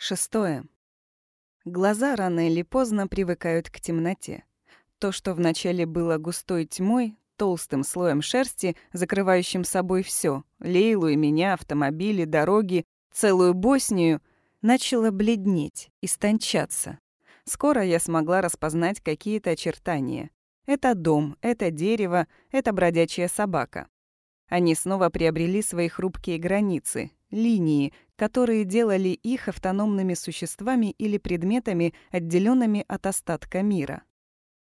Шестое. Глаза рано или поздно привыкают к темноте. То, что вначале было густой тьмой, толстым слоем шерсти, закрывающим собой все Лейлу и меня, автомобили, дороги, целую Боснию, начало бледнеть, истончаться. Скоро я смогла распознать какие-то очертания. Это дом, это дерево, это бродячая собака. Они снова приобрели свои хрупкие границы, линии, которые делали их автономными существами или предметами, отделенными от остатка мира.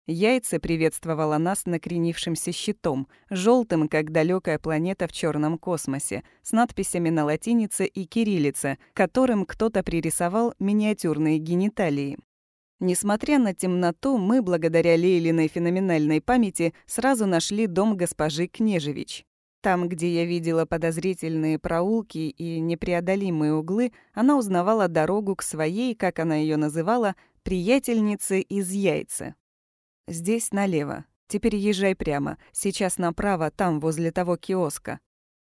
Яйце приветствовало нас накренившимся щитом, желтым, как далекая планета в черном космосе, с надписями на латинице и кириллице, которым кто-то пририсовал миниатюрные гениталии. Несмотря на темноту, мы, благодаря Лейлиной феноменальной памяти, сразу нашли дом госпожи Кнежевич. Там, где я видела подозрительные проулки и непреодолимые углы, она узнавала дорогу к своей, как она ее называла, приятельнице из яйца. Здесь налево. Теперь езжай прямо. Сейчас направо, там, возле того киоска.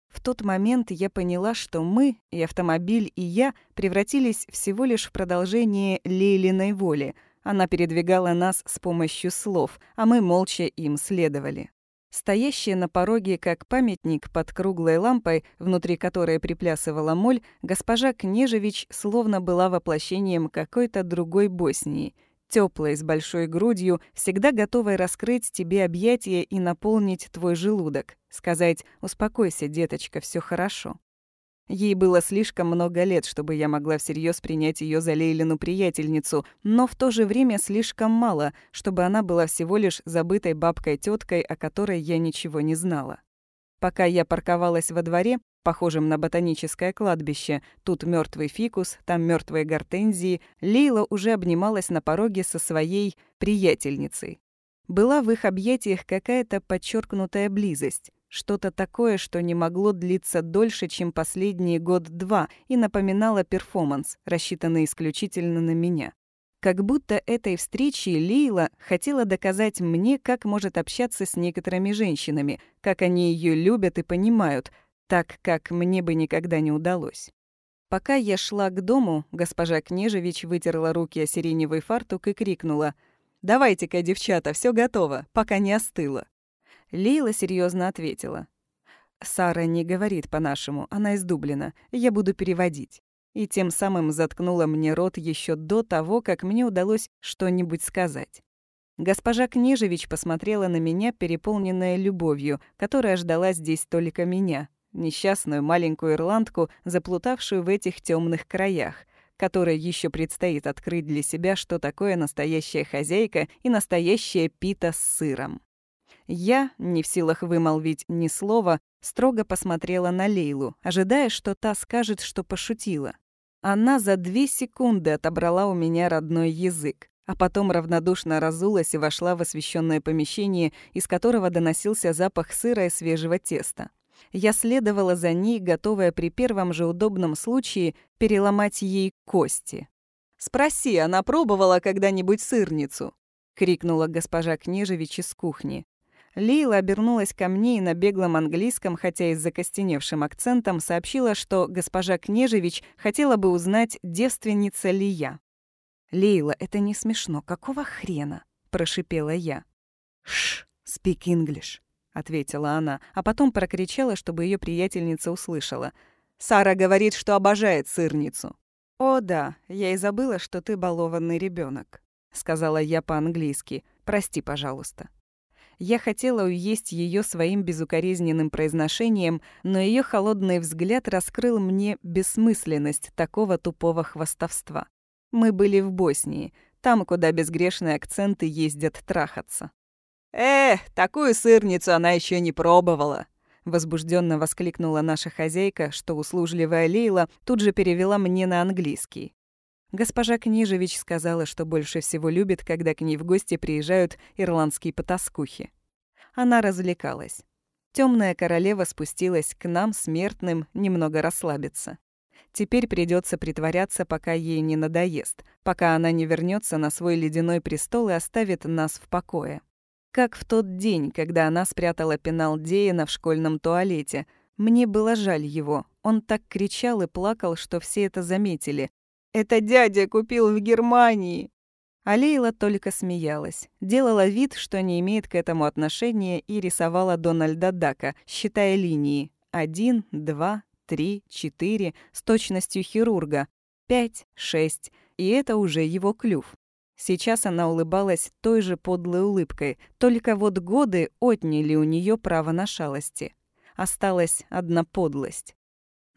В тот момент я поняла, что мы, и автомобиль, и я, превратились всего лишь в продолжение Лейлиной воли. Она передвигала нас с помощью слов, а мы молча им следовали. Стоящая на пороге, как памятник под круглой лампой, внутри которой приплясывала моль, госпожа Кнежевич словно была воплощением какой-то другой Боснии. Теплой, с большой грудью, всегда готовой раскрыть тебе объятия и наполнить твой желудок. Сказать «Успокойся, деточка, все хорошо». Ей было слишком много лет, чтобы я могла всерьез принять ее за Лейлину приятельницу, но в то же время слишком мало, чтобы она была всего лишь забытой бабкой теткой о которой я ничего не знала. Пока я парковалась во дворе, похожем на ботаническое кладбище, тут мертвый фикус, там мертвые гортензии, Лейла уже обнималась на пороге со своей приятельницей. Была в их объятиях какая-то подчеркнутая близость. Что-то такое, что не могло длиться дольше, чем последние год-два, и напоминало перформанс, рассчитанный исключительно на меня. Как будто этой встречей Лейла хотела доказать мне, как может общаться с некоторыми женщинами, как они ее любят и понимают, так как мне бы никогда не удалось. Пока я шла к дому, госпожа Кнежевич вытерла руки о сиреневый фартук и крикнула «Давайте-ка, девчата, все готово, пока не остыло». Лейла серьезно ответила. «Сара не говорит по-нашему, она из Дублина. Я буду переводить». И тем самым заткнула мне рот еще до того, как мне удалось что-нибудь сказать. Госпожа Книжевич посмотрела на меня, переполненная любовью, которая ждала здесь только меня, несчастную маленькую ирландку, заплутавшую в этих темных краях, которой еще предстоит открыть для себя, что такое настоящая хозяйка и настоящая пита с сыром. Я, не в силах вымолвить ни слова, строго посмотрела на Лейлу, ожидая, что та скажет, что пошутила. Она за две секунды отобрала у меня родной язык, а потом равнодушно разулась и вошла в освещенное помещение, из которого доносился запах сыра и свежего теста. Я следовала за ней, готовая при первом же удобном случае переломать ей кости. «Спроси, она пробовала когда-нибудь сырницу?» — крикнула госпожа Книжевич из кухни. Лейла обернулась ко мне и на беглом английском, хотя и с закостеневшим акцентом, сообщила, что госпожа Кнежевич хотела бы узнать, девственница ли я. «Лейла, это не смешно. Какого хрена?» – прошипела я. «Шш, speak English», – ответила она, а потом прокричала, чтобы ее приятельница услышала. «Сара говорит, что обожает сырницу». «О, да, я и забыла, что ты балованный ребенок, сказала я по-английски. «Прости, пожалуйста». Я хотела уесть ее своим безукоризненным произношением, но ее холодный взгляд раскрыл мне бессмысленность такого тупого хвастовства. Мы были в Боснии, там, куда безгрешные акценты ездят трахаться. «Эх, такую сырницу она еще не пробовала!» Возбужденно воскликнула наша хозяйка, что услужливая Лейла тут же перевела мне на английский. Госпожа Книжевич сказала, что больше всего любит, когда к ней в гости приезжают ирландские потаскухи. Она развлекалась. Темная королева спустилась к нам, смертным, немного расслабиться. Теперь придется притворяться, пока ей не надоест, пока она не вернется на свой ледяной престол и оставит нас в покое. Как в тот день, когда она спрятала пенал Деяна в школьном туалете. Мне было жаль его. Он так кричал и плакал, что все это заметили, Это дядя купил в Германии!» А Лейла только смеялась, делала вид, что не имеет к этому отношения и рисовала Дональда Дака, считая линии. Один, два, три, четыре, с точностью хирурга. Пять, шесть. И это уже его клюв. Сейчас она улыбалась той же подлой улыбкой, только вот годы отняли у нее право на шалости. Осталась одна подлость.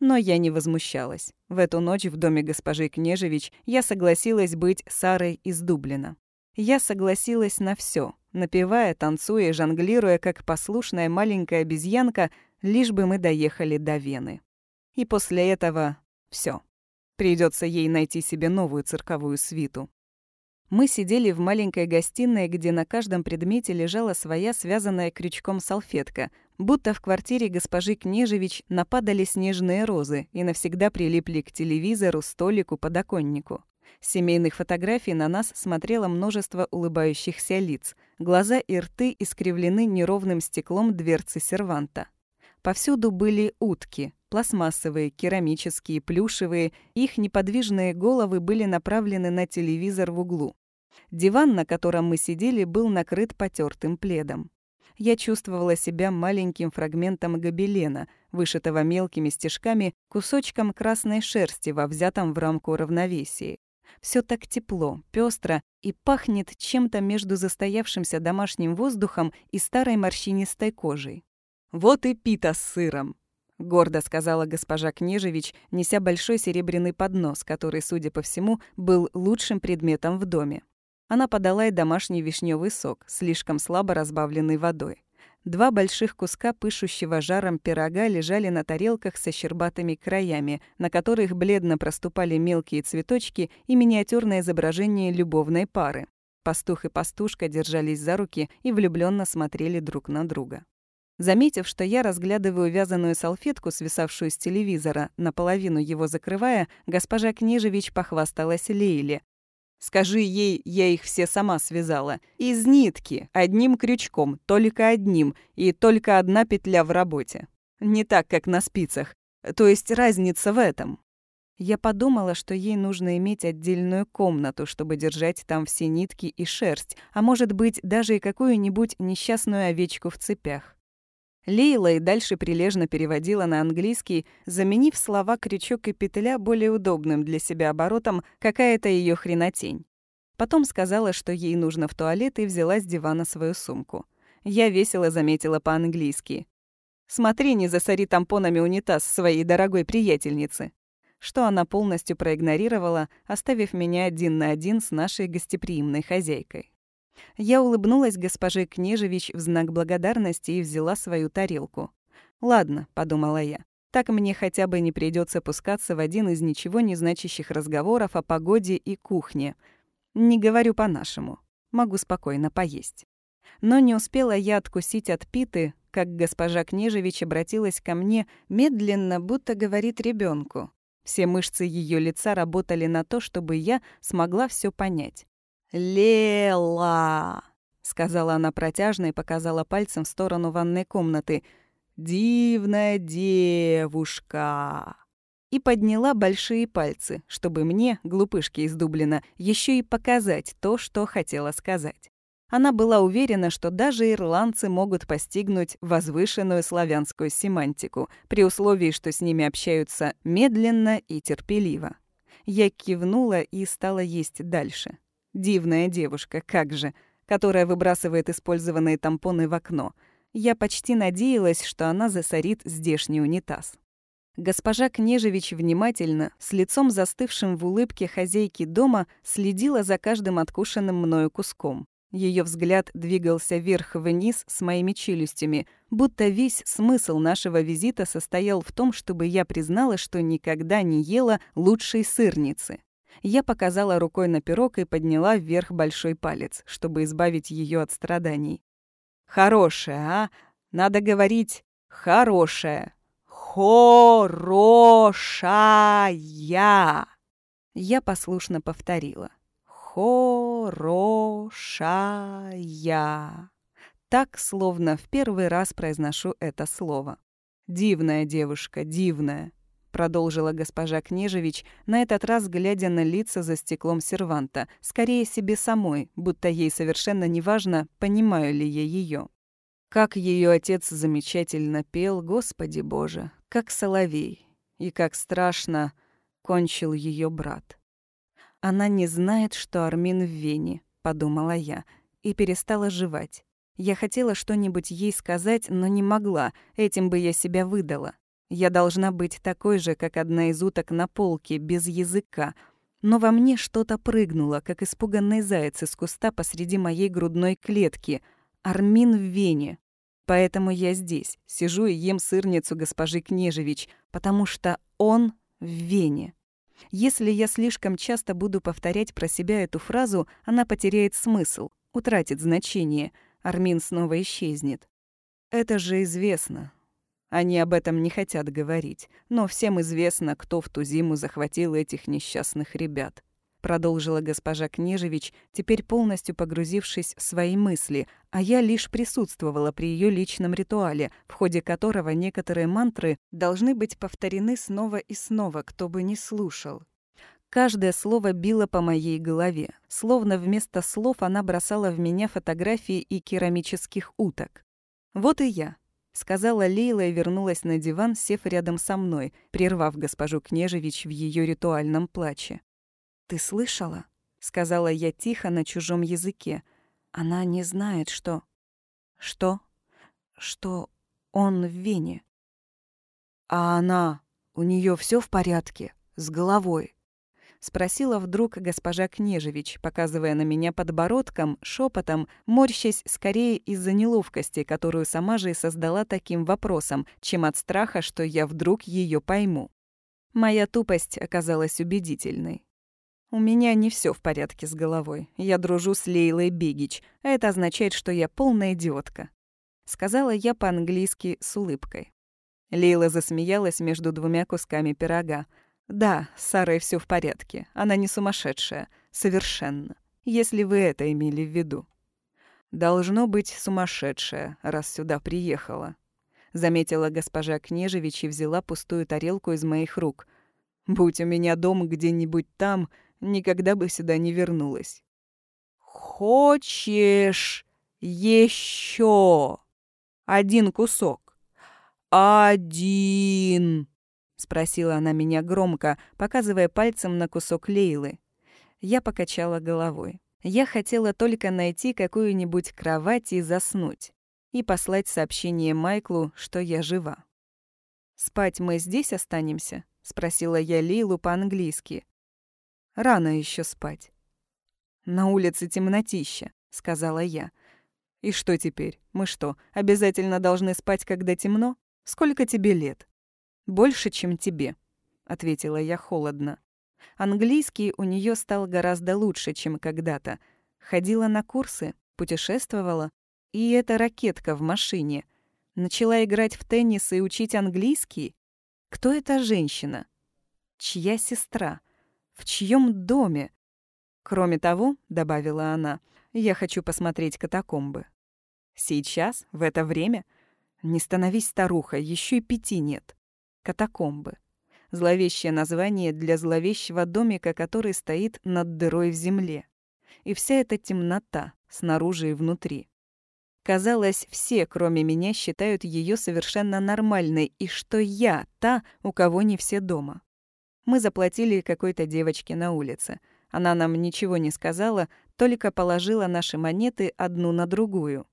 Но я не возмущалась. В эту ночь в доме госпожи Кнежевич я согласилась быть Сарой из Дублина. Я согласилась на все, напевая, танцуя жонглируя, как послушная маленькая обезьянка, лишь бы мы доехали до Вены. И после этого все. Придется ей найти себе новую цирковую свиту. Мы сидели в маленькой гостиной, где на каждом предмете лежала своя связанная крючком салфетка, будто в квартире госпожи Кнежевич нападали снежные розы и навсегда прилипли к телевизору, столику, подоконнику. С семейных фотографий на нас смотрело множество улыбающихся лиц. Глаза и рты искривлены неровным стеклом дверцы серванта. Повсюду были утки, пластмассовые, керамические, плюшевые, их неподвижные головы были направлены на телевизор в углу. Диван, на котором мы сидели, был накрыт потертым пледом. Я чувствовала себя маленьким фрагментом гобелена, вышитого мелкими стежками, кусочком красной шерсти во взятом в рамку равновесии. Все так тепло, пестро и пахнет чем-то между застоявшимся домашним воздухом и старой морщинистой кожей. «Вот и пита с сыром», — гордо сказала госпожа Книжевич, неся большой серебряный поднос, который, судя по всему, был лучшим предметом в доме. Она подала и домашний вишневый сок, слишком слабо разбавленный водой. Два больших куска пышущего жаром пирога лежали на тарелках со щербатыми краями, на которых бледно проступали мелкие цветочки и миниатюрное изображение любовной пары. Пастух и пастушка держались за руки и влюбленно смотрели друг на друга. Заметив, что я разглядываю вязаную салфетку, свисавшую с телевизора, наполовину его закрывая, госпожа Книжевич похвасталась Лейле. «Скажи ей, я их все сама связала. Из нитки, одним крючком, только одним, и только одна петля в работе. Не так, как на спицах. То есть разница в этом». Я подумала, что ей нужно иметь отдельную комнату, чтобы держать там все нитки и шерсть, а может быть, даже и какую-нибудь несчастную овечку в цепях. Лейла и дальше прилежно переводила на английский, заменив слова «крючок» и «петля» более удобным для себя оборотом «какая-то ее хренотень». Потом сказала, что ей нужно в туалет, и взяла с дивана свою сумку. Я весело заметила по-английски. «Смотри, не засори тампонами унитаз своей дорогой приятельницы», что она полностью проигнорировала, оставив меня один на один с нашей гостеприимной хозяйкой. Я улыбнулась госпоже Кнежевич в знак благодарности и взяла свою тарелку. «Ладно», — подумала я, — «так мне хотя бы не придется пускаться в один из ничего не значащих разговоров о погоде и кухне. Не говорю по-нашему. Могу спокойно поесть». Но не успела я откусить от питы, как госпожа Кнежевич обратилась ко мне медленно, будто говорит ребенку. Все мышцы ее лица работали на то, чтобы я смогла все понять. «Лела!» — сказала она протяжно и показала пальцем в сторону ванной комнаты. «Дивная девушка!» И подняла большие пальцы, чтобы мне, глупышке из Дублина, еще и показать то, что хотела сказать. Она была уверена, что даже ирландцы могут постигнуть возвышенную славянскую семантику, при условии, что с ними общаются медленно и терпеливо. Я кивнула и стала есть дальше. Дивная девушка, как же, которая выбрасывает использованные тампоны в окно. Я почти надеялась, что она засорит здешний унитаз. Госпожа Кнежевич внимательно, с лицом застывшим в улыбке хозяйки дома, следила за каждым откушенным мною куском. Ее взгляд двигался вверх-вниз с моими челюстями, будто весь смысл нашего визита состоял в том, чтобы я признала, что никогда не ела лучшей сырницы. Я показала рукой на пирог и подняла вверх большой палец, чтобы избавить ее от страданий. «Хорошая, а? Надо говорить «хорошая». «Хорошая!» Я послушно повторила. «Хорошая!» Так, словно в первый раз произношу это слово. «Дивная девушка, дивная продолжила госпожа Кнежевич, на этот раз глядя на лица за стеклом серванта, скорее себе самой, будто ей совершенно неважно, понимаю ли я ее. Как ее отец замечательно пел, Господи Боже, как соловей, и как страшно кончил ее брат. Она не знает, что Армин в Вене, подумала я, и перестала жевать. Я хотела что-нибудь ей сказать, но не могла, этим бы я себя выдала. Я должна быть такой же, как одна из уток на полке, без языка. Но во мне что-то прыгнуло, как испуганный заяц из куста посреди моей грудной клетки. Армин в Вене. Поэтому я здесь, сижу и ем сырницу госпожи Кнежевич, потому что он в Вене. Если я слишком часто буду повторять про себя эту фразу, она потеряет смысл, утратит значение. Армин снова исчезнет. Это же известно. Они об этом не хотят говорить, но всем известно, кто в ту зиму захватил этих несчастных ребят. Продолжила госпожа Кнежевич, теперь полностью погрузившись в свои мысли, а я лишь присутствовала при ее личном ритуале, в ходе которого некоторые мантры должны быть повторены снова и снова, кто бы ни слушал. Каждое слово било по моей голове, словно вместо слов она бросала в меня фотографии и керамических уток. Вот и я, сказала Лейла и вернулась на диван, сев рядом со мной, прервав госпожу Кнежевич в ее ритуальном плаче. «Ты слышала?» — сказала я тихо на чужом языке. «Она не знает, что...» «Что?» «Что он в Вене». «А она? У нее все в порядке? С головой?» Спросила вдруг госпожа Кнежевич, показывая на меня подбородком, шепотом, морщась скорее из-за неловкости, которую сама же и создала таким вопросом, чем от страха, что я вдруг ее пойму. Моя тупость оказалась убедительной. У меня не все в порядке с головой. Я дружу с Лейлой Бигич, а это означает, что я полная идиотка. Сказала я по-английски с улыбкой. Лейла засмеялась между двумя кусками пирога, да, с Сарой все в порядке. Она не сумасшедшая. Совершенно. Если вы это имели в виду. Должно быть сумасшедшая, раз сюда приехала. Заметила госпожа Кнежевич и взяла пустую тарелку из моих рук. Будь у меня дом где-нибудь там, никогда бы сюда не вернулась. Хочешь еще один кусок? Один. — спросила она меня громко, показывая пальцем на кусок Лейлы. Я покачала головой. Я хотела только найти какую-нибудь кровать и заснуть. И послать сообщение Майклу, что я жива. «Спать мы здесь останемся?» — спросила я Лейлу по-английски. «Рано еще спать». «На улице темнотища», — сказала я. «И что теперь? Мы что, обязательно должны спать, когда темно? Сколько тебе лет?» «Больше, чем тебе», — ответила я холодно. Английский у нее стал гораздо лучше, чем когда-то. Ходила на курсы, путешествовала. И эта ракетка в машине. Начала играть в теннис и учить английский? Кто эта женщина? Чья сестра? В чьем доме? Кроме того, добавила она, я хочу посмотреть катакомбы. Сейчас, в это время? Не становись старухой, еще и пяти нет. Катакомбы. Зловещее название для зловещего домика, который стоит над дырой в земле. И вся эта темнота, снаружи и внутри. Казалось, все, кроме меня, считают ее совершенно нормальной, и что я та, у кого не все дома. Мы заплатили какой-то девочке на улице. Она нам ничего не сказала, только положила наши монеты одну на другую.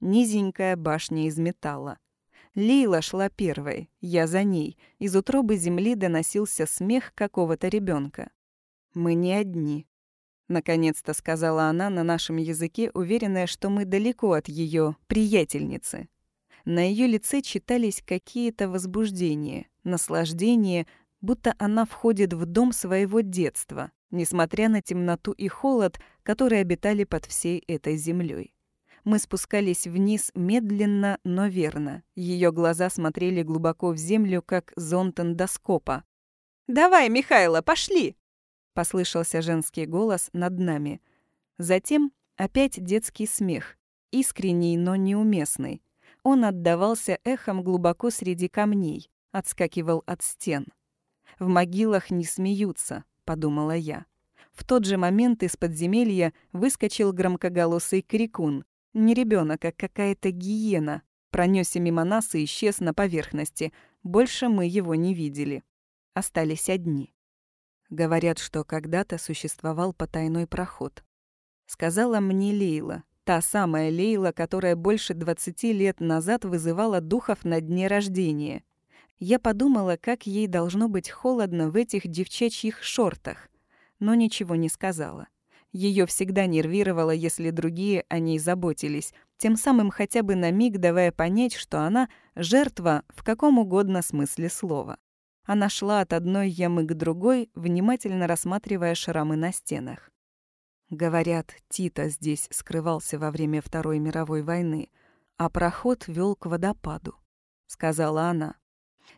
Низенькая башня из металла. Лейла шла первой, я за ней. Из утробы земли доносился смех какого-то ребенка. «Мы не одни», — наконец-то сказала она на нашем языке, уверенная, что мы далеко от ее приятельницы. На ее лице читались какие-то возбуждения, наслаждение, будто она входит в дом своего детства, несмотря на темноту и холод, которые обитали под всей этой землей. Мы спускались вниз медленно, но верно. Ее глаза смотрели глубоко в землю, как зонт эндоскопа. «Давай, Михайло, пошли!» Послышался женский голос над нами. Затем опять детский смех, искренний, но неуместный. Он отдавался эхом глубоко среди камней, отскакивал от стен. В могилах не смеются, подумала я. В тот же момент из подземелья выскочил громкоголосый крикун. Не ребенок, а какая-то гиена. Пронесся мимо нас и исчез на поверхности. Больше мы его не видели. Остались одни. Говорят, что когда-то существовал потайной проход. Сказала мне Лейла, та самая Лейла, которая больше 20 лет назад вызывала духов на дне рождения. Я подумала, как ей должно быть холодно в этих девчачьих шортах но ничего не сказала. Ее всегда нервировало, если другие о ней заботились, тем самым хотя бы на миг давая понять, что она — жертва в каком угодно смысле слова. Она шла от одной ямы к другой, внимательно рассматривая шрамы на стенах. Говорят, Тита здесь скрывался во время Второй мировой войны, а проход вел к водопаду, — сказала она.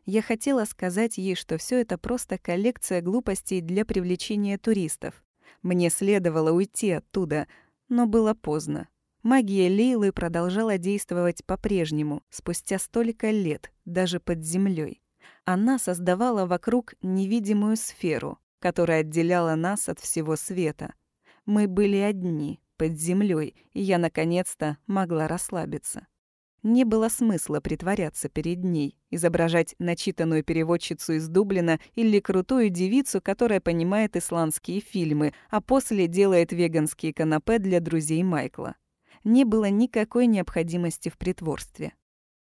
Я хотела сказать ей, что все это просто коллекция глупостей для привлечения туристов. Мне следовало уйти оттуда, но было поздно. Магия Лейлы продолжала действовать по-прежнему, спустя столько лет, даже под землей. Она создавала вокруг невидимую сферу, которая отделяла нас от всего света. Мы были одни, под землей, и я наконец-то могла расслабиться. Не было смысла притворяться перед ней, изображать начитанную переводчицу из Дублина или крутую девицу, которая понимает исландские фильмы, а после делает веганские канапе для друзей Майкла. Не было никакой необходимости в притворстве.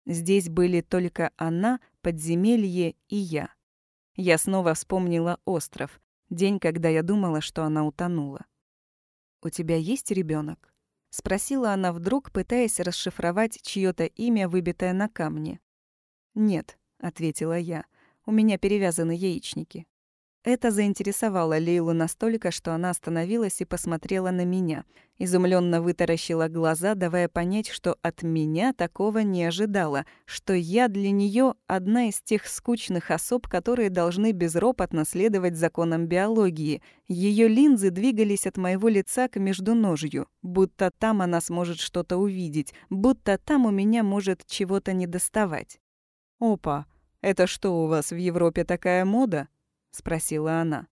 Здесь были только она, подземелье и я. Я снова вспомнила остров, день, когда я думала, что она утонула. «У тебя есть ребенок? Спросила она вдруг, пытаясь расшифровать чьё-то имя, выбитое на камне. «Нет», — ответила я, — «у меня перевязаны яичники». Это заинтересовало Лейлу настолько, что она остановилась и посмотрела на меня. Изумленно вытаращила глаза, давая понять, что от меня такого не ожидала, что я для нее одна из тех скучных особ, которые должны безропотно следовать законам биологии. Ее линзы двигались от моего лица к междуножью, будто там она сможет что-то увидеть, будто там у меня может чего-то недоставать. «Опа, это что у вас в Европе такая мода?» Спросила она.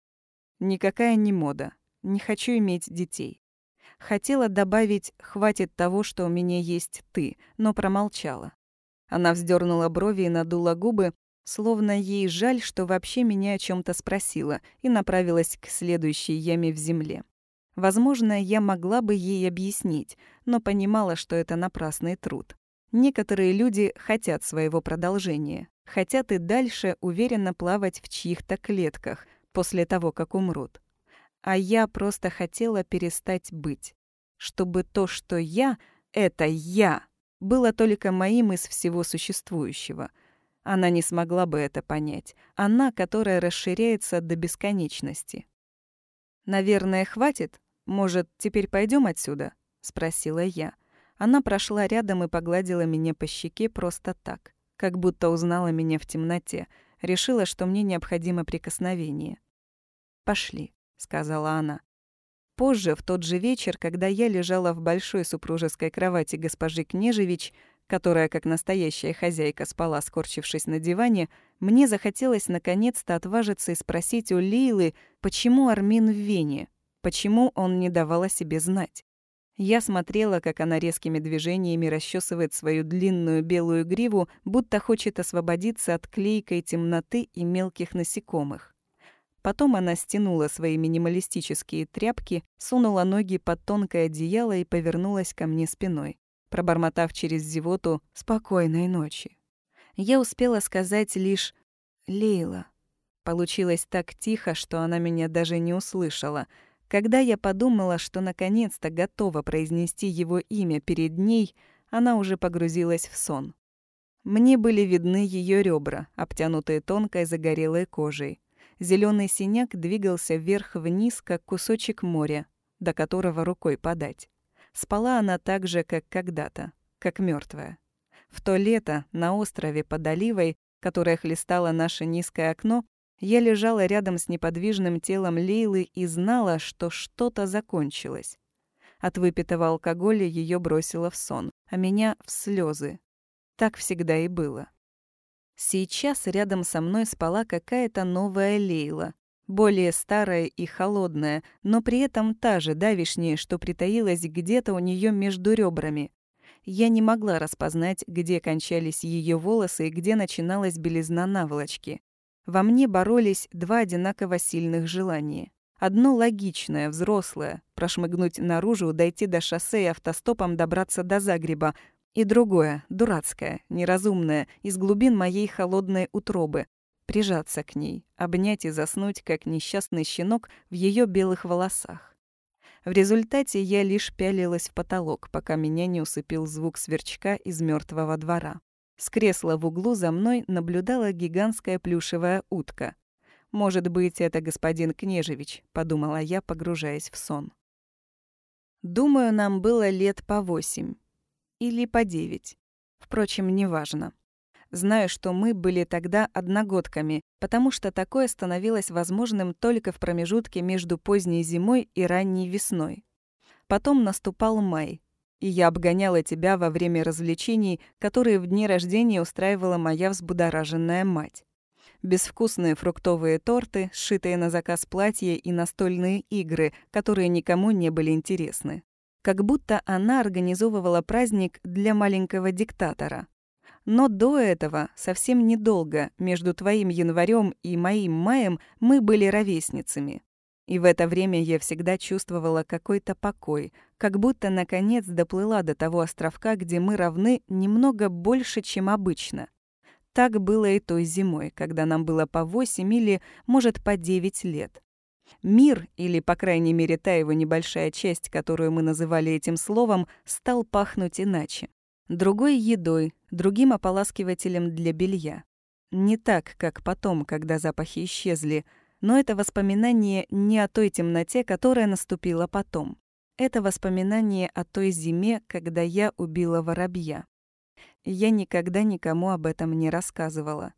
Никакая не мода. Не хочу иметь детей. Хотела добавить «хватит того, что у меня есть ты», но промолчала. Она вздернула брови и надула губы, словно ей жаль, что вообще меня о чем то спросила, и направилась к следующей яме в земле. Возможно, я могла бы ей объяснить, но понимала, что это напрасный труд. Некоторые люди хотят своего продолжения, хотят и дальше уверенно плавать в чьих-то клетках после того, как умрут. А я просто хотела перестать быть. Чтобы то, что я — это я, было только моим из всего существующего. Она не смогла бы это понять. Она, которая расширяется до бесконечности. «Наверное, хватит? Может, теперь пойдем отсюда?» — спросила я. Она прошла рядом и погладила меня по щеке просто так как будто узнала меня в темноте, решила, что мне необходимо прикосновение. «Пошли», — сказала она. Позже, в тот же вечер, когда я лежала в большой супружеской кровати госпожи Кнежевич, которая, как настоящая хозяйка, спала, скорчившись на диване, мне захотелось наконец-то отважиться и спросить у Лейлы, почему Армин в Вене, почему он не давал о себе знать. Я смотрела, как она резкими движениями расчесывает свою длинную белую гриву, будто хочет освободиться от клейкой темноты и мелких насекомых. Потом она стянула свои минималистические тряпки, сунула ноги под тонкое одеяло и повернулась ко мне спиной, пробормотав через зевоту «спокойной ночи». Я успела сказать лишь «Лейла». Получилось так тихо, что она меня даже не услышала — когда я подумала, что наконец-то готова произнести его имя перед ней, она уже погрузилась в сон. Мне были видны ее ребра, обтянутые тонкой загорелой кожей. Зеленый синяк двигался вверх-вниз, как кусочек моря, до которого рукой подать. Спала она так же, как когда-то, как мертвая. В то лето на острове под Оливой, которое хлестало наше низкое окно, я лежала рядом с неподвижным телом Лейлы и знала, что что-то закончилось. От выпитого алкоголя ее бросило в сон, а меня — в слезы. Так всегда и было. Сейчас рядом со мной спала какая-то новая Лейла, более старая и холодная, но при этом та же давишняя, что притаилась где-то у нее между ребрами. Я не могла распознать, где кончались ее волосы и где начиналась белизна наволочки. Во мне боролись два одинаково сильных желания. Одно логичное, взрослое — прошмыгнуть наружу, дойти до шоссе и автостопом добраться до Загреба. И другое, дурацкое, неразумное, из глубин моей холодной утробы. Прижаться к ней, обнять и заснуть, как несчастный щенок в ее белых волосах. В результате я лишь пялилась в потолок, пока меня не усыпил звук сверчка из мертвого двора. С кресла в углу за мной наблюдала гигантская плюшевая утка. «Может быть, это господин Кнежевич», — подумала я, погружаясь в сон. Думаю, нам было лет по восемь. Или по девять. Впрочем, неважно. Знаю, что мы были тогда одногодками, потому что такое становилось возможным только в промежутке между поздней зимой и ранней весной. Потом наступал май, и я обгоняла тебя во время развлечений, которые в дни рождения устраивала моя взбудораженная мать. Безвкусные фруктовые торты, сшитые на заказ платья и настольные игры, которые никому не были интересны. Как будто она организовывала праздник для маленького диктатора. Но до этого, совсем недолго, между твоим январем и моим маем мы были ровесницами. И в это время я всегда чувствовала какой-то покой, как будто наконец доплыла до того островка, где мы равны немного больше, чем обычно. Так было и той зимой, когда нам было по 8 или, может, по 9 лет. Мир, или, по крайней мере, та его небольшая часть, которую мы называли этим словом, стал пахнуть иначе другой едой, другим ополаскивателем для белья. Не так, как потом, когда запахи исчезли, но это воспоминание не о той темноте, которая наступила потом. Это воспоминание о той зиме, когда я убила воробья. Я никогда никому об этом не рассказывала.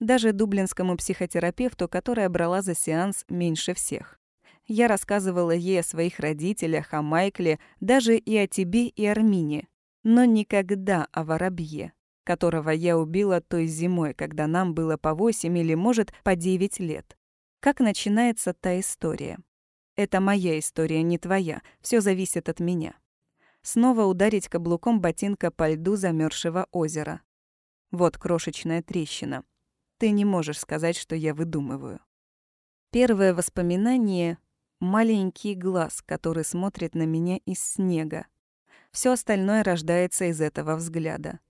Даже дублинскому психотерапевту, которая брала за сеанс меньше всех. Я рассказывала ей о своих родителях, о Майкле, даже и о тебе и Армине но никогда о воробье, которого я убила той зимой, когда нам было по восемь или, может, по девять лет. Как начинается та история? Это моя история, не твоя. Все зависит от меня. Снова ударить каблуком ботинка по льду замерзшего озера. Вот крошечная трещина. Ты не можешь сказать, что я выдумываю. Первое воспоминание — маленький глаз, который смотрит на меня из снега. Все остальное рождается из этого взгляда.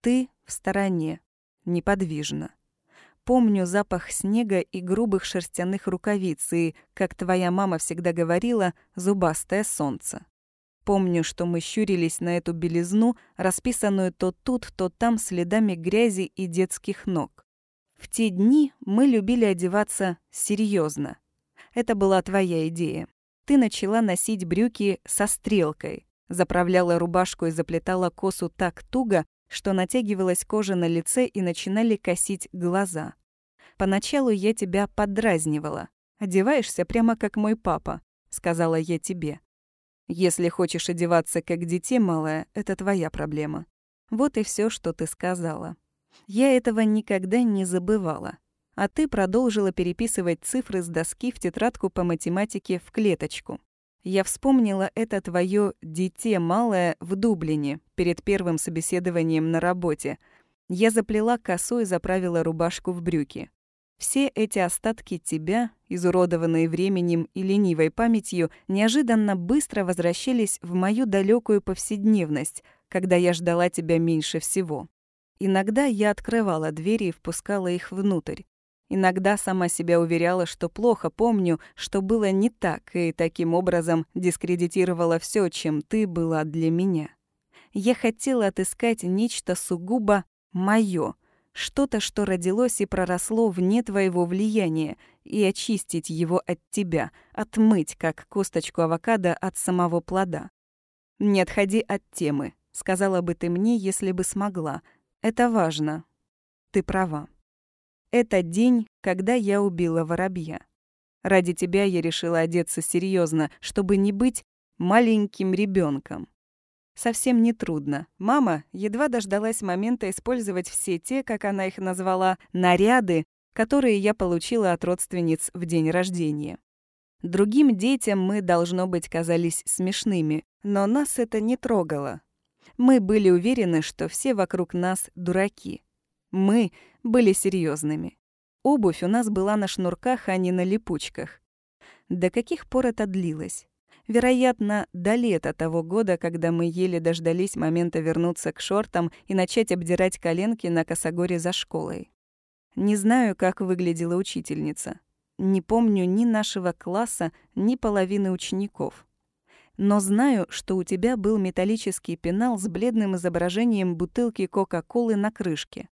Ты в стороне, неподвижно. Помню запах снега и грубых шерстяных рукавиц и, как твоя мама всегда говорила, зубастое солнце. Помню, что мы щурились на эту белизну, расписанную то тут, то там следами грязи и детских ног. В те дни мы любили одеваться серьезно. Это была твоя идея. Ты начала носить брюки со стрелкой, Заправляла рубашку и заплетала косу так туго, что натягивалась кожа на лице и начинали косить глаза. Поначалу я тебя подразнивала. «Одеваешься прямо как мой папа», — сказала я тебе. «Если хочешь одеваться как дитя малое, это твоя проблема». Вот и все, что ты сказала. Я этого никогда не забывала. А ты продолжила переписывать цифры с доски в тетрадку по математике в клеточку. Я вспомнила это твое «дитя малое» в Дублине перед первым собеседованием на работе. Я заплела косу и заправила рубашку в брюки. Все эти остатки тебя, изуродованные временем и ленивой памятью, неожиданно быстро возвращались в мою далекую повседневность, когда я ждала тебя меньше всего. Иногда я открывала двери и впускала их внутрь. Иногда сама себя уверяла, что плохо помню, что было не так, и таким образом дискредитировала все, чем ты была для меня. Я хотела отыскать нечто сугубо моё, что-то, что родилось и проросло вне твоего влияния, и очистить его от тебя, отмыть, как косточку авокадо от самого плода. «Не отходи от темы», — сказала бы ты мне, если бы смогла. «Это важно. Ты права». Это день, когда я убила воробья. Ради тебя я решила одеться серьезно, чтобы не быть маленьким ребенком. Совсем не трудно. Мама едва дождалась момента использовать все те, как она их назвала, наряды, которые я получила от родственниц в день рождения. Другим детям мы, должно быть, казались смешными, но нас это не трогало. Мы были уверены, что все вокруг нас дураки. Мы были серьезными. Обувь у нас была на шнурках, а не на липучках. До каких пор это длилось? Вероятно, до лета того года, когда мы еле дождались момента вернуться к шортам и начать обдирать коленки на косогоре за школой. Не знаю, как выглядела учительница. Не помню ни нашего класса, ни половины учеников. Но знаю, что у тебя был металлический пенал с бледным изображением бутылки Кока-Колы на крышке.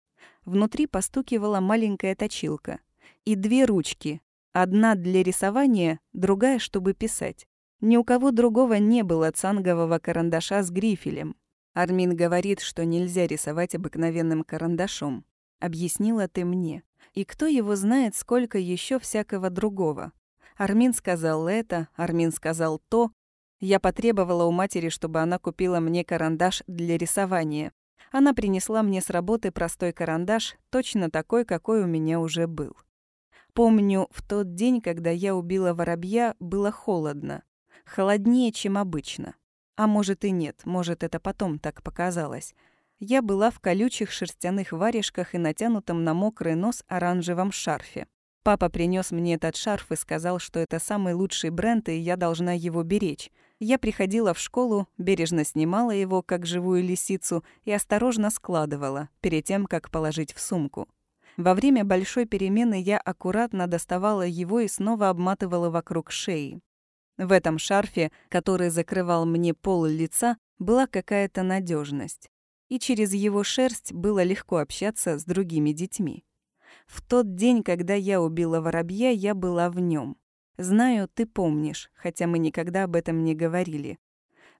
Внутри постукивала маленькая точилка. И две ручки. Одна для рисования, другая, чтобы писать. Ни у кого другого не было цангового карандаша с грифелем. Армин говорит, что нельзя рисовать обыкновенным карандашом. Объяснила ты мне. И кто его знает, сколько еще всякого другого. Армин сказал это, Армин сказал то. Я потребовала у матери, чтобы она купила мне карандаш для рисования. Она принесла мне с работы простой карандаш, точно такой, какой у меня уже был. Помню, в тот день, когда я убила воробья, было холодно холоднее, чем обычно. А может и нет, может это потом так показалось. Я была в колючих шерстяных варежках и натянутом на мокрый нос оранжевом шарфе. Папа принес мне этот шарф и сказал, что это самый лучший бренд, и я должна его беречь. Я приходила в школу, бережно снимала его, как живую лисицу, и осторожно складывала, перед тем, как положить в сумку. Во время большой перемены я аккуратно доставала его и снова обматывала вокруг шеи. В этом шарфе, который закрывал мне пол лица, была какая-то надежность. И через его шерсть было легко общаться с другими детьми. В тот день, когда я убила воробья, я была в нем. Знаю, ты помнишь, хотя мы никогда об этом не говорили.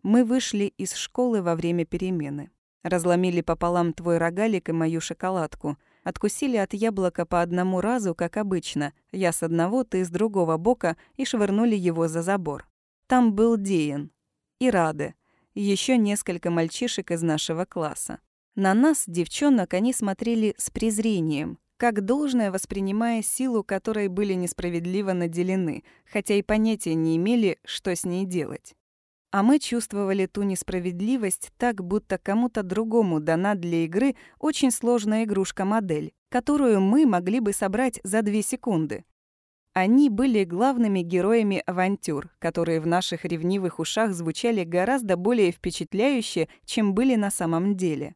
Мы вышли из школы во время перемены. Разломили пополам твой рогалик и мою шоколадку — Откусили от яблока по одному разу, как обычно, я с одного, ты с другого бока, и швырнули его за забор. Там был Деян и Раде, еще несколько мальчишек из нашего класса. На нас, девчонок, они смотрели с презрением, как должное воспринимая силу, которой были несправедливо наделены, хотя и понятия не имели, что с ней делать. А мы чувствовали ту несправедливость так, будто кому-то другому дана для игры очень сложная игрушка-модель, которую мы могли бы собрать за две секунды. Они были главными героями авантюр, которые в наших ревнивых ушах звучали гораздо более впечатляюще, чем были на самом деле.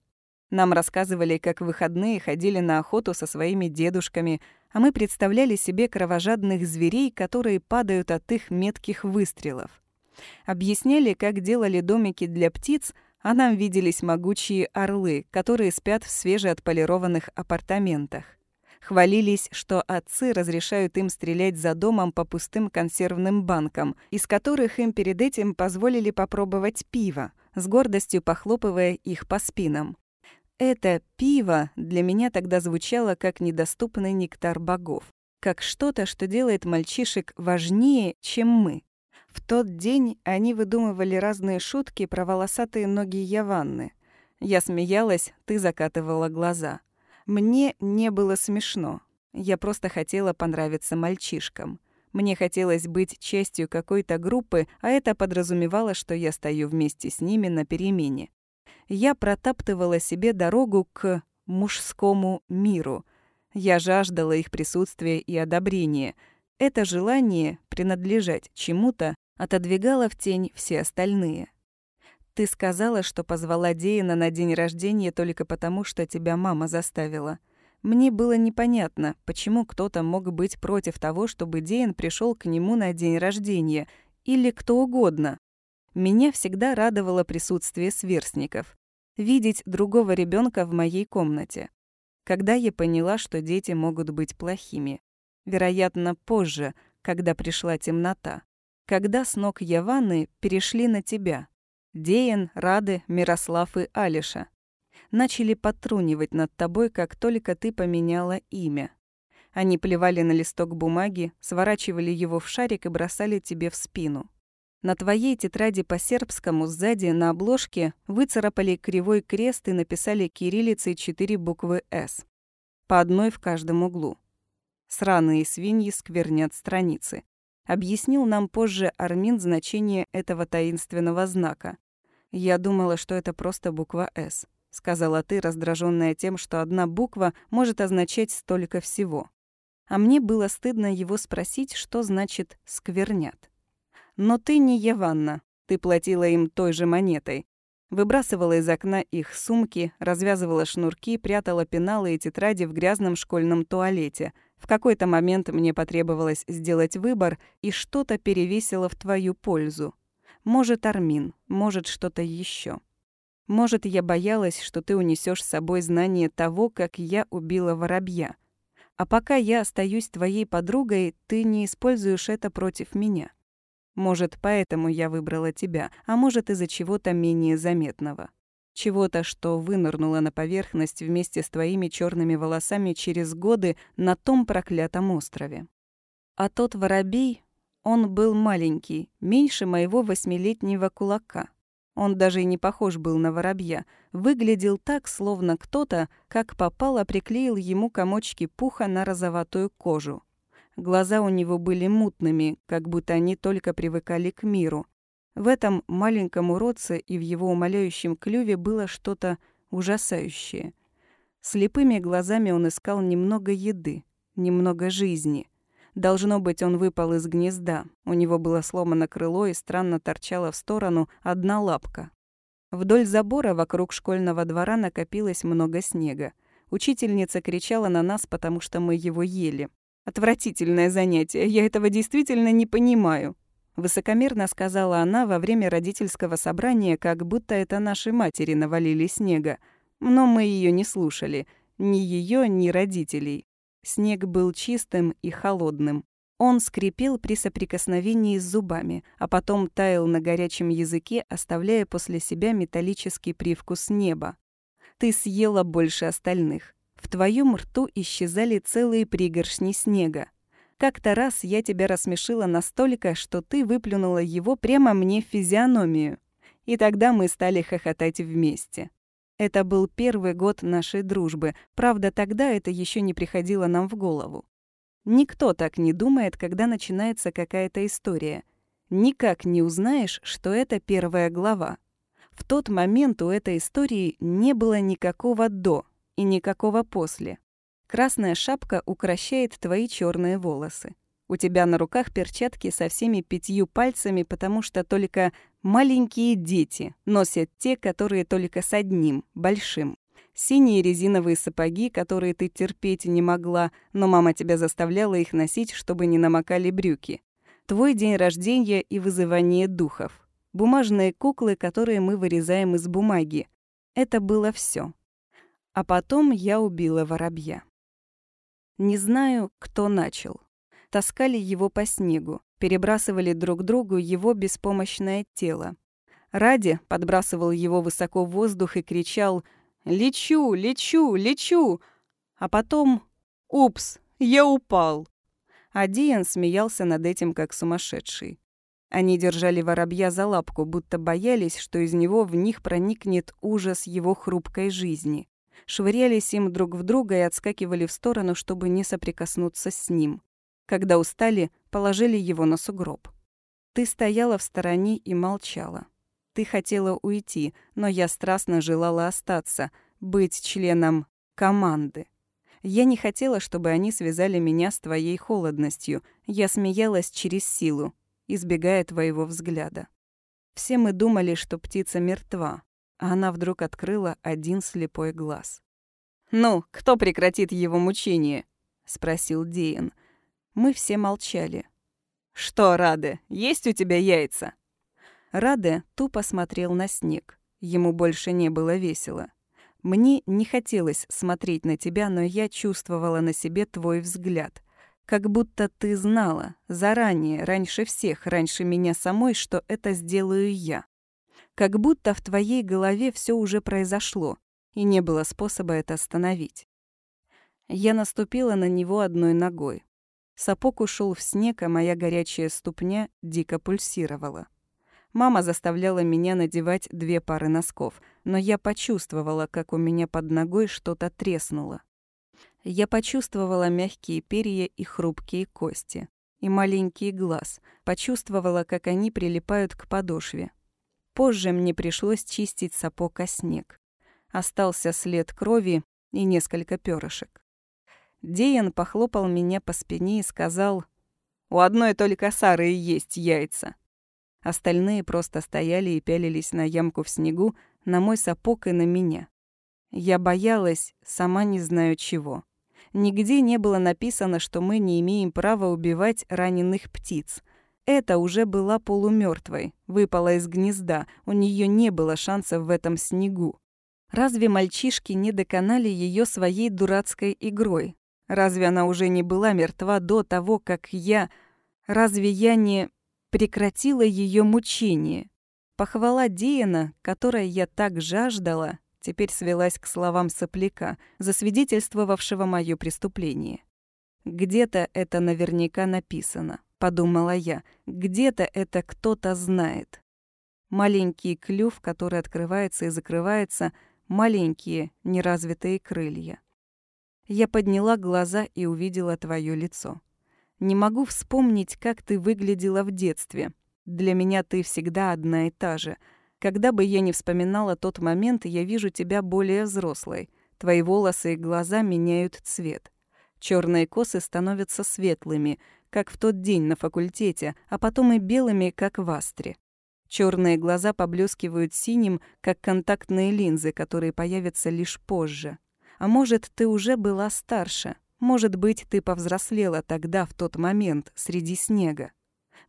Нам рассказывали, как в выходные ходили на охоту со своими дедушками, а мы представляли себе кровожадных зверей, которые падают от их метких выстрелов. Объясняли, как делали домики для птиц, а нам виделись могучие орлы, которые спят в свежеотполированных апартаментах. Хвалились, что отцы разрешают им стрелять за домом по пустым консервным банкам, из которых им перед этим позволили попробовать пиво, с гордостью похлопывая их по спинам. Это пиво для меня тогда звучало как недоступный нектар богов, как что-то, что делает мальчишек важнее, чем мы. В тот день они выдумывали разные шутки про волосатые ноги Яванны. Я смеялась, ты закатывала глаза. Мне не было смешно. Я просто хотела понравиться мальчишкам. Мне хотелось быть частью какой-то группы, а это подразумевало, что я стою вместе с ними на перемене. Я протаптывала себе дорогу к мужскому миру. Я жаждала их присутствия и одобрения — это желание принадлежать чему-то отодвигало в тень все остальные. Ты сказала, что позвала Деяна на день рождения только потому, что тебя мама заставила. Мне было непонятно, почему кто-то мог быть против того, чтобы Деян пришел к нему на день рождения, или кто угодно. Меня всегда радовало присутствие сверстников. Видеть другого ребенка в моей комнате. Когда я поняла, что дети могут быть плохими вероятно, позже, когда пришла темнота. Когда с ног Яваны перешли на тебя. Деян, Рады, Мирослав и Алиша. Начали потрунивать над тобой, как только ты поменяла имя. Они плевали на листок бумаги, сворачивали его в шарик и бросали тебе в спину. На твоей тетради по-сербскому сзади на обложке выцарапали кривой крест и написали кириллицей четыре буквы «С». По одной в каждом углу. Сраные свиньи сквернят страницы. Объяснил нам позже Армин значение этого таинственного знака. Я думала, что это просто буква «С», сказала ты, раздраженная тем, что одна буква может означать столько всего. А мне было стыдно его спросить, что значит «сквернят». Но ты не Еванна. Ты платила им той же монетой. Выбрасывала из окна их сумки, развязывала шнурки, прятала пеналы и тетради в грязном школьном туалете. В какой-то момент мне потребовалось сделать выбор, и что-то перевесило в твою пользу. Может, Армин, может, что-то еще. Может, я боялась, что ты унесешь с собой знание того, как я убила воробья. А пока я остаюсь твоей подругой, ты не используешь это против меня. Может, поэтому я выбрала тебя, а может, из-за чего-то менее заметного. Чего-то, что вынырнуло на поверхность вместе с твоими черными волосами через годы на том проклятом острове. А тот воробей, он был маленький, меньше моего восьмилетнего кулака. Он даже и не похож был на воробья. Выглядел так, словно кто-то, как попало, приклеил ему комочки пуха на розоватую кожу. Глаза у него были мутными, как будто они только привыкали к миру. В этом маленьком уродце и в его умоляющем клюве было что-то ужасающее. Слепыми глазами он искал немного еды, немного жизни. Должно быть, он выпал из гнезда. У него было сломано крыло и странно торчала в сторону одна лапка. Вдоль забора вокруг школьного двора накопилось много снега. Учительница кричала на нас, потому что мы его ели. Отвратительное занятие, я этого действительно не понимаю. Высокомерно сказала она во время родительского собрания, как будто это наши матери навалили снега. Но мы ее не слушали. Ни ее, ни родителей. Снег был чистым и холодным. Он скрипел при соприкосновении с зубами, а потом таял на горячем языке, оставляя после себя металлический привкус неба. Ты съела больше остальных. В твоем рту исчезали целые пригоршни снега. Как-то раз я тебя рассмешила настолько, что ты выплюнула его прямо мне в физиономию. И тогда мы стали хохотать вместе. Это был первый год нашей дружбы, правда, тогда это еще не приходило нам в голову. Никто так не думает, когда начинается какая-то история. Никак не узнаешь, что это первая глава. В тот момент у этой истории не было никакого «до», и никакого после. Красная шапка укращает твои черные волосы. У тебя на руках перчатки со всеми пятью пальцами, потому что только маленькие дети носят те, которые только с одним, большим. Синие резиновые сапоги, которые ты терпеть не могла, но мама тебя заставляла их носить, чтобы не намокали брюки. Твой день рождения и вызывание духов. Бумажные куклы, которые мы вырезаем из бумаги. Это было все. А потом я убила воробья. Не знаю, кто начал. Таскали его по снегу, перебрасывали друг другу его беспомощное тело. Ради подбрасывал его высоко в воздух и кричал «Лечу, лечу, лечу!» А потом «Упс, я упал!» А Диан смеялся над этим как сумасшедший. Они держали воробья за лапку, будто боялись, что из него в них проникнет ужас его хрупкой жизни швырялись им друг в друга и отскакивали в сторону, чтобы не соприкоснуться с ним. Когда устали, положили его на сугроб. Ты стояла в стороне и молчала. Ты хотела уйти, но я страстно желала остаться, быть членом команды. Я не хотела, чтобы они связали меня с твоей холодностью. Я смеялась через силу, избегая твоего взгляда. Все мы думали, что птица мертва, она вдруг открыла один слепой глаз. «Ну, кто прекратит его мучение?» — спросил Диен. Мы все молчали. «Что, Раде, есть у тебя яйца?» Раде тупо смотрел на снег. Ему больше не было весело. Мне не хотелось смотреть на тебя, но я чувствовала на себе твой взгляд. Как будто ты знала, заранее, раньше всех, раньше меня самой, что это сделаю я. Как будто в твоей голове все уже произошло, и не было способа это остановить. Я наступила на него одной ногой. Сапог ушел в снег, а моя горячая ступня дико пульсировала. Мама заставляла меня надевать две пары носков, но я почувствовала, как у меня под ногой что-то треснуло. Я почувствовала мягкие перья и хрупкие кости, и маленький глаз, почувствовала, как они прилипают к подошве. Позже мне пришлось чистить сапог о снег. Остался след крови и несколько перышек. Деян похлопал меня по спине и сказал, «У одной только Сары есть яйца». Остальные просто стояли и пялились на ямку в снегу, на мой сапог и на меня. Я боялась, сама не знаю чего. Нигде не было написано, что мы не имеем права убивать раненых птиц. Это уже была полумертвой, выпала из гнезда, у нее не было шансов в этом снегу. Разве мальчишки не доконали ее своей дурацкой игрой? Разве она уже не была мертва до того, как я... Разве я не прекратила ее мучение? Похвала Диана, которой я так жаждала, теперь свелась к словам сопляка, засвидетельствовавшего моё преступление. «Где-то это наверняка написано», — подумала я. «Где-то это кто-то знает». Маленький клюв, который открывается и закрывается, маленькие неразвитые крылья. Я подняла глаза и увидела твое лицо. Не могу вспомнить, как ты выглядела в детстве. Для меня ты всегда одна и та же — когда бы я ни вспоминала тот момент, я вижу тебя более взрослой. Твои волосы и глаза меняют цвет. Черные косы становятся светлыми, как в тот день на факультете, а потом и белыми, как в астре. Черные глаза поблескивают синим, как контактные линзы, которые появятся лишь позже. А может, ты уже была старше? Может быть, ты повзрослела тогда, в тот момент, среди снега?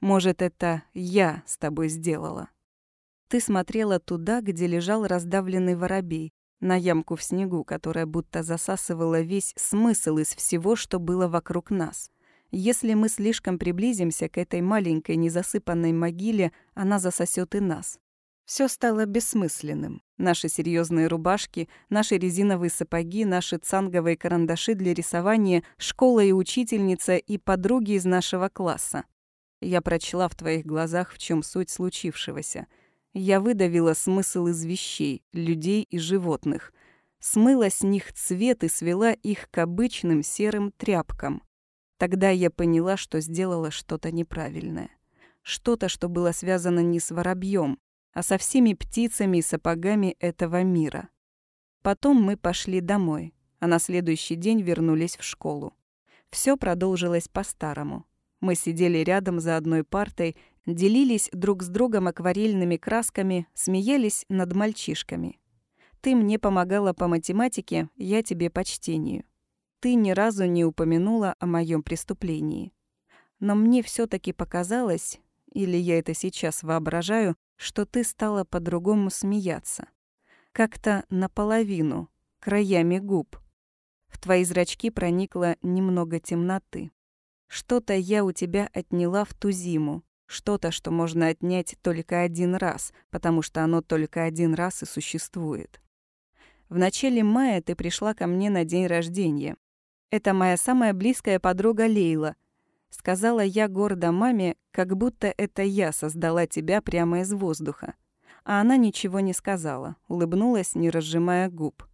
Может, это я с тобой сделала? Ты смотрела туда, где лежал раздавленный воробей, на ямку в снегу, которая будто засасывала весь смысл из всего, что было вокруг нас. Если мы слишком приблизимся к этой маленькой незасыпанной могиле, она засосет и нас. Все стало бессмысленным. Наши серьезные рубашки, наши резиновые сапоги, наши цанговые карандаши для рисования, школа и учительница и подруги из нашего класса. Я прочла в твоих глазах, в чем суть случившегося — я выдавила смысл из вещей, людей и животных. Смыла с них цвет и свела их к обычным серым тряпкам. Тогда я поняла, что сделала что-то неправильное. Что-то, что было связано не с воробьем, а со всеми птицами и сапогами этого мира. Потом мы пошли домой, а на следующий день вернулись в школу. Все продолжилось по-старому. Мы сидели рядом за одной партой делились друг с другом акварельными красками, смеялись над мальчишками. Ты мне помогала по математике, я тебе по чтению. Ты ни разу не упомянула о моем преступлении. Но мне все таки показалось, или я это сейчас воображаю, что ты стала по-другому смеяться. Как-то наполовину, краями губ. В твои зрачки проникло немного темноты. Что-то я у тебя отняла в ту зиму, что-то, что можно отнять только один раз, потому что оно только один раз и существует. В начале мая ты пришла ко мне на день рождения. Это моя самая близкая подруга Лейла. Сказала я гордо маме, как будто это я создала тебя прямо из воздуха. А она ничего не сказала, улыбнулась, не разжимая губ.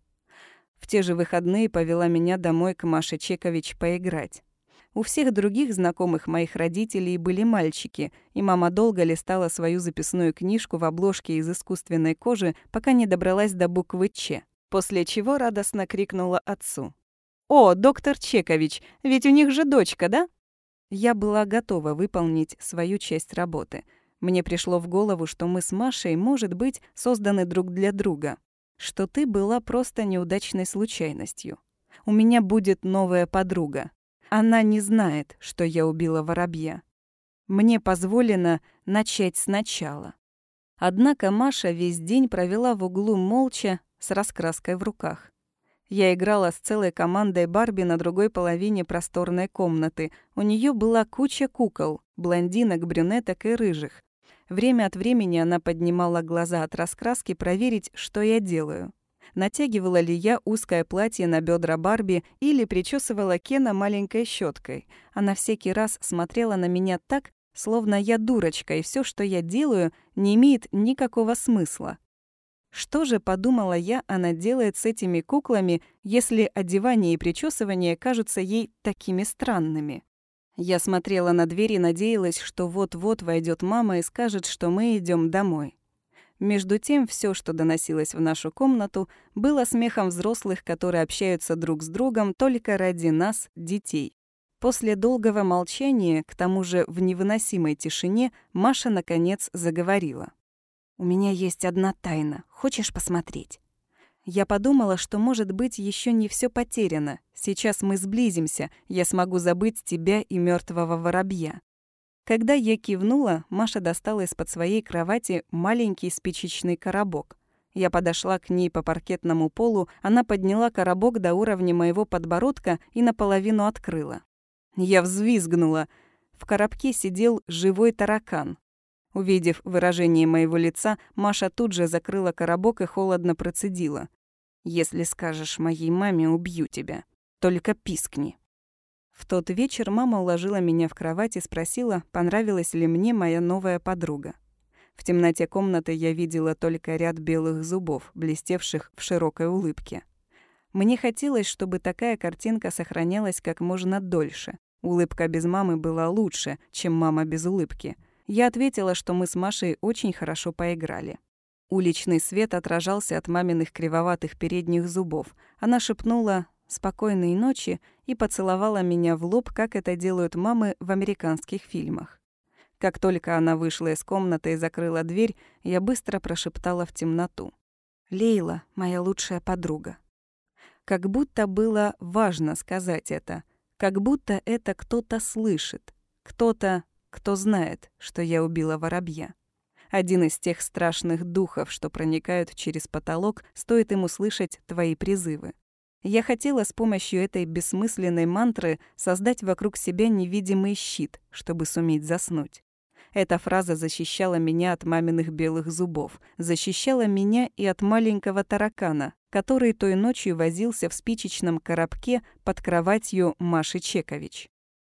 В те же выходные повела меня домой к Маше Чекович поиграть. У всех других знакомых моих родителей были мальчики, и мама долго листала свою записную книжку в обложке из искусственной кожи, пока не добралась до буквы «Ч», после чего радостно крикнула отцу. «О, доктор Чекович, ведь у них же дочка, да?» Я была готова выполнить свою часть работы. Мне пришло в голову, что мы с Машей, может быть, созданы друг для друга. Что ты была просто неудачной случайностью. У меня будет новая подруга, она не знает, что я убила воробья. Мне позволено начать сначала. Однако Маша весь день провела в углу молча, с раскраской в руках. Я играла с целой командой Барби на другой половине просторной комнаты. У нее была куча кукол, блондинок, брюнеток и рыжих. Время от времени она поднимала глаза от раскраски проверить, что я делаю натягивала ли я узкое платье на бедра Барби или причесывала Кена маленькой щеткой. Она всякий раз смотрела на меня так, Словно я дурочка, и все, что я делаю, не имеет никакого смысла. Что же, подумала я, она делает с этими куклами, если одевание и причесывание кажутся ей такими странными? Я смотрела на дверь и надеялась, что вот-вот войдет мама и скажет, что мы идем домой. Между тем, все, что доносилось в нашу комнату, было смехом взрослых, которые общаются друг с другом только ради нас, детей. После долгого молчания, к тому же в невыносимой тишине, Маша, наконец, заговорила. «У меня есть одна тайна. Хочешь посмотреть?» Я подумала, что, может быть, еще не все потеряно. Сейчас мы сблизимся, я смогу забыть тебя и мертвого воробья. Когда я кивнула, Маша достала из-под своей кровати маленький спичечный коробок. Я подошла к ней по паркетному полу, она подняла коробок до уровня моего подбородка и наполовину открыла. Я взвизгнула. В коробке сидел живой таракан. Увидев выражение моего лица, Маша тут же закрыла коробок и холодно процедила. «Если скажешь моей маме, убью тебя. Только пискни». В тот вечер мама уложила меня в кровать и спросила, понравилась ли мне моя новая подруга. В темноте комнаты я видела только ряд белых зубов, блестевших в широкой улыбке. Мне хотелось, чтобы такая картинка сохранялась как можно дольше. Улыбка без мамы была лучше, чем мама без улыбки. Я ответила, что мы с Машей очень хорошо поиграли. Уличный свет отражался от маминых кривоватых передних зубов. Она шепнула «Спокойной ночи» и поцеловала меня в лоб, как это делают мамы в американских фильмах. Как только она вышла из комнаты и закрыла дверь, я быстро прошептала в темноту. «Лейла, моя лучшая подруга». Как будто было важно сказать это, как будто это кто-то слышит, кто-то, кто знает, что я убила воробья. Один из тех страшных духов, что проникают через потолок, стоит ему слышать твои призывы. Я хотела с помощью этой бессмысленной мантры создать вокруг себя невидимый щит, чтобы суметь заснуть. Эта фраза защищала меня от маминых белых зубов, защищала меня и от маленького таракана, который той ночью возился в спичечном коробке под кроватью Маши Чекович.